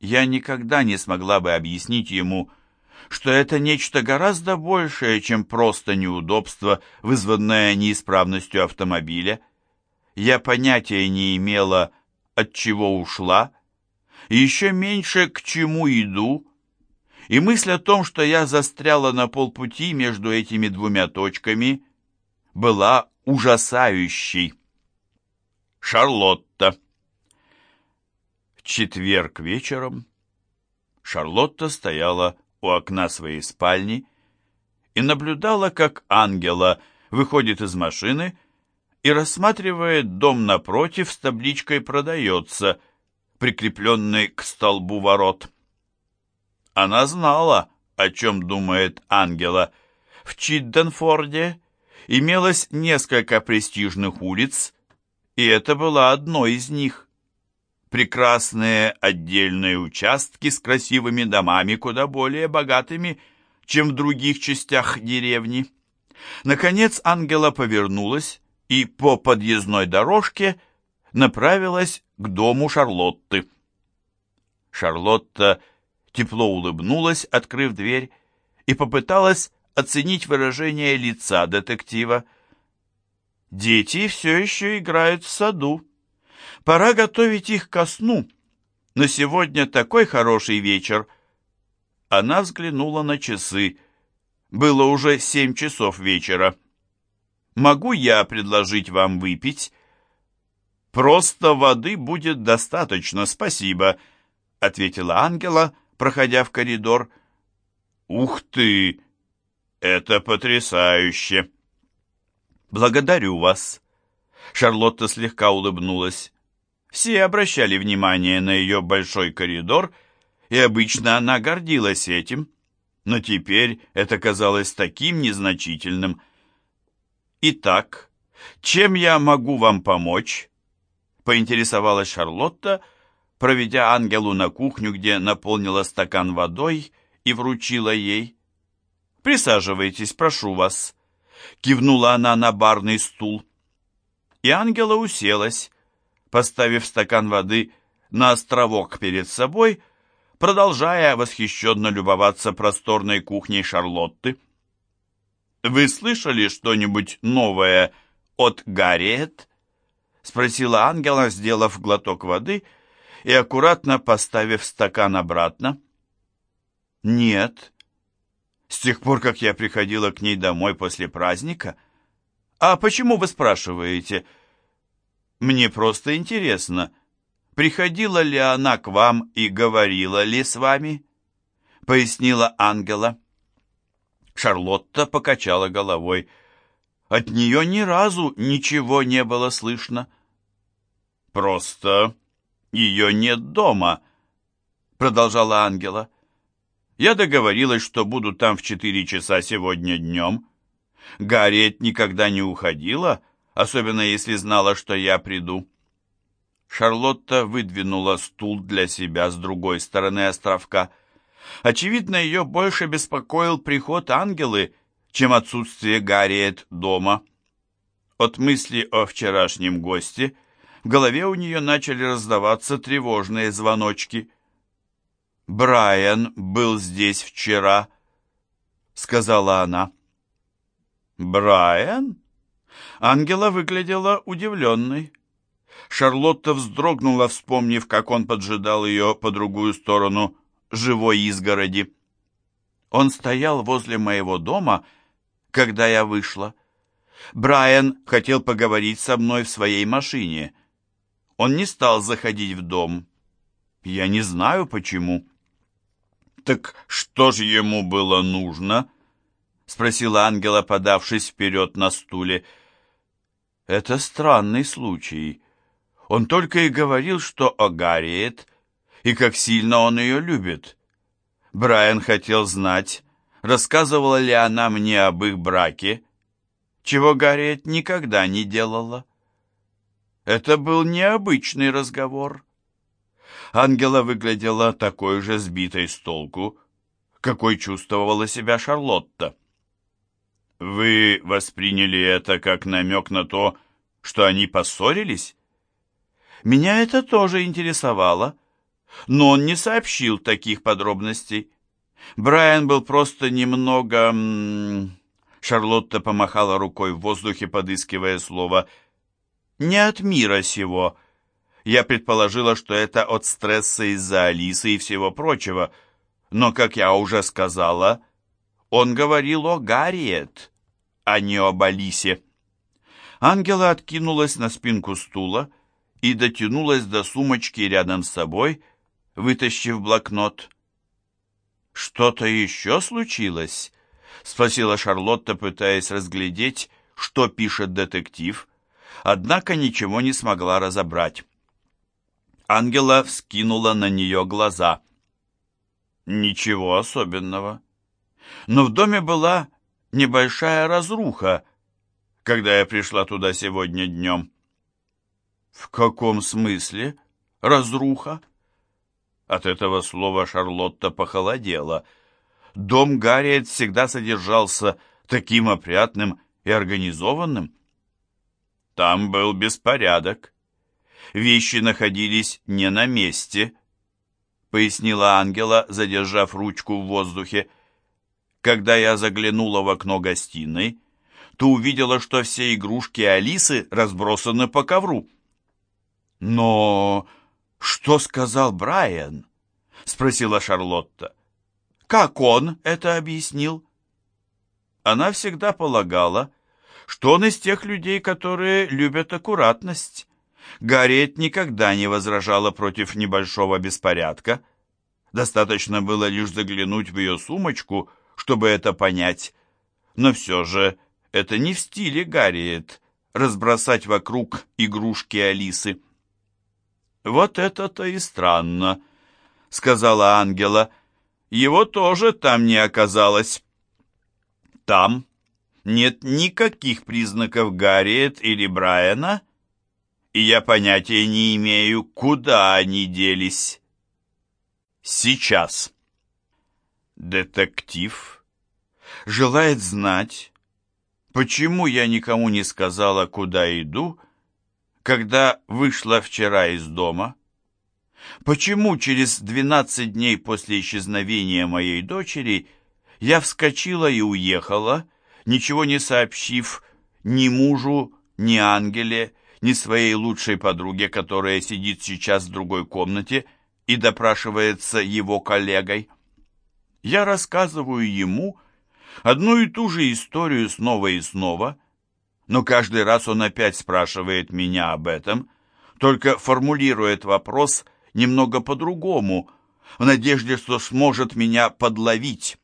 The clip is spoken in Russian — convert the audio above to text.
Я никогда не смогла бы объяснить ему, что это нечто гораздо большее, чем просто неудобство, вызванное неисправностью автомобиля. Я понятия не имела, от чего ушла, и еще меньше к чему иду, и мысль о том, что я застряла на полпути между этими двумя точками, была ужасающей. Шарлотта. Четверг вечером Шарлотта стояла у окна своей спальни и наблюдала, как Ангела выходит из машины и рассматривает дом напротив с табличкой «Продается», прикрепленной к столбу ворот. Она знала, о чем думает Ангела. В Чидденфорде имелось несколько престижных улиц, и это была одной из них. Прекрасные отдельные участки с красивыми домами, куда более богатыми, чем в других частях деревни. Наконец Ангела повернулась и по подъездной дорожке направилась к дому Шарлотты. Шарлотта тепло улыбнулась, открыв дверь, и попыталась оценить выражение лица детектива. «Дети все еще играют в саду. Пора готовить их ко сну. Но сегодня такой хороший вечер». Она взглянула на часы. Было уже семь часов вечера. «Могу я предложить вам выпить?» «Просто воды будет достаточно, спасибо», — ответила Ангела, — проходя в коридор. «Ух ты! Это потрясающе!» «Благодарю вас!» Шарлотта слегка улыбнулась. Все обращали внимание на ее большой коридор, и обычно она гордилась этим, но теперь это казалось таким незначительным. «Итак, чем я могу вам помочь?» поинтересовалась Шарлотта, — проведя Ангелу на кухню, где наполнила стакан водой и вручила ей. «Присаживайтесь, прошу вас», — кивнула она на барный стул. И Ангела уселась, поставив стакан воды на островок перед собой, продолжая восхищенно любоваться просторной кухней Шарлотты. «Вы слышали что-нибудь новое от Гарриет?» — спросила Ангела, сделав глоток воды — и аккуратно поставив стакан обратно. «Нет. С тех пор, как я приходила к ней домой после праздника. А почему вы спрашиваете? Мне просто интересно, приходила ли она к вам и говорила ли с вами?» Пояснила Ангела. Шарлотта покачала головой. От нее ни разу ничего не было слышно. «Просто ее нет дома», — продолжала Ангела. «Я договорилась, что буду там в четыре часа сегодня днем. Гарриет никогда не уходила, особенно если знала, что я приду». Шарлотта выдвинула стул для себя с другой стороны островка. Очевидно, ее больше беспокоил приход Ангелы, чем отсутствие Гарриет дома. От мысли о вчерашнем госте — в голове у нее начали раздаваться тревожные звоночки. «Брайан был здесь вчера», — сказала она. «Брайан?» Ангела выглядела удивленной. Шарлотта вздрогнула, вспомнив, как он поджидал ее по другую сторону живой изгороди. Он стоял возле моего дома, когда я вышла. Брайан хотел поговорить со мной в своей машине. Он не стал заходить в дом. Я не знаю, почему. «Так что же ему было нужно?» — спросила Ангела, подавшись вперед на стуле. «Это странный случай. Он только и говорил, что о Гарриет, и как сильно он ее любит. Брайан хотел знать, рассказывала ли она мне об их браке, чего Гарриет никогда не делала. Это был необычный разговор. Ангела выглядела такой же сбитой с толку, какой чувствовала себя Шарлотта. «Вы восприняли это как намек на то, что они поссорились?» «Меня это тоже интересовало, но он не сообщил таких подробностей. Брайан был просто немного... Шарлотта помахала рукой в воздухе, подыскивая слово «не от мира сего». Я предположила, что это от стресса из-за Алисы и всего прочего, но, как я уже сказала, он говорил о Гарриет, а не об Алисе. Ангела откинулась на спинку стула и дотянулась до сумочки рядом с собой, вытащив блокнот. «Что-то еще случилось?» — спросила Шарлотта, пытаясь разглядеть, что пишет детектив, однако ничего не смогла разобрать. Ангела вскинула на нее глаза. «Ничего особенного. Но в доме была небольшая разруха, когда я пришла туда сегодня днем». «В каком смысле разруха?» От этого слова Шарлотта похолодела. Дом Гарриет всегда содержался таким опрятным и организованным. Там был беспорядок. Вещи находились не на месте, пояснила Ангела, задержав ручку в воздухе. Когда я заглянула в окно гостиной, то увидела, что все игрушки Алисы разбросаны по ковру. Но «Что сказал Брайан?» — спросила Шарлотта. «Как он это объяснил?» Она всегда полагала, что он из тех людей, которые любят аккуратность. Гарриет никогда не возражала против небольшого беспорядка. Достаточно было лишь заглянуть в ее сумочку, чтобы это понять. Но все же это не в стиле Гарриет разбросать вокруг игрушки Алисы. «Вот это-то и странно», — сказала Ангела. «Его тоже там не оказалось». «Там нет никаких признаков Гарриет или Брайана, и я понятия не имею, куда они делись». «Сейчас». Детектив желает знать, почему я никому не сказала, куда иду, когда вышла вчера из дома? Почему через 12 дней после исчезновения моей дочери я вскочила и уехала, ничего не сообщив ни мужу, ни Ангеле, ни своей лучшей подруге, которая сидит сейчас в другой комнате и допрашивается его коллегой? Я рассказываю ему одну и ту же историю снова и снова – но каждый раз он опять спрашивает меня об этом, только формулирует вопрос немного по-другому, в надежде, что сможет меня подловить.